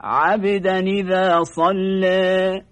عبدا إذا صلى.